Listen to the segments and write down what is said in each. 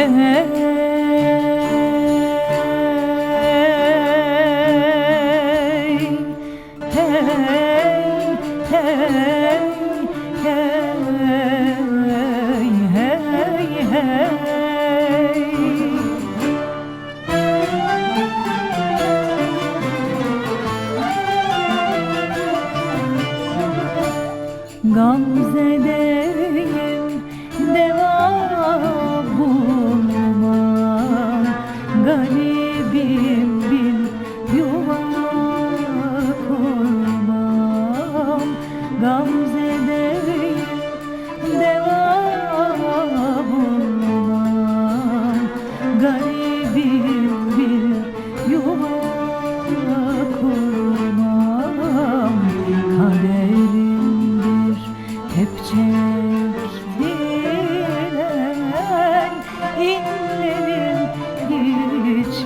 hey hey hey Gamze'deyim deva bulmam Garibim bir yuva kurmam. Kaderimdir hep çektiren inlerim hiç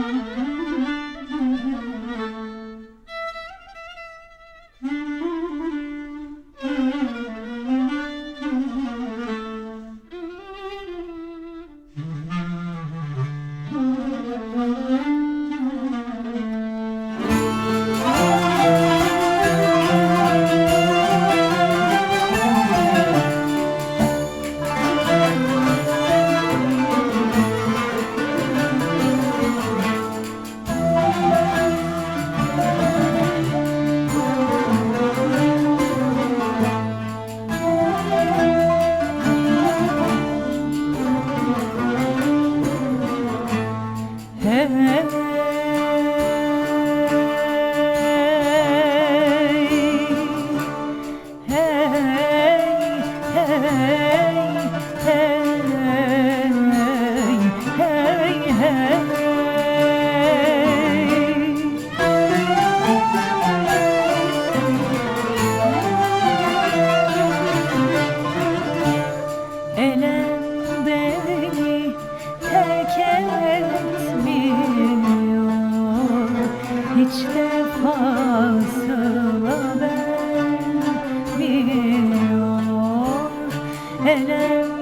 Hey, Hiç defasına vermiyor Elem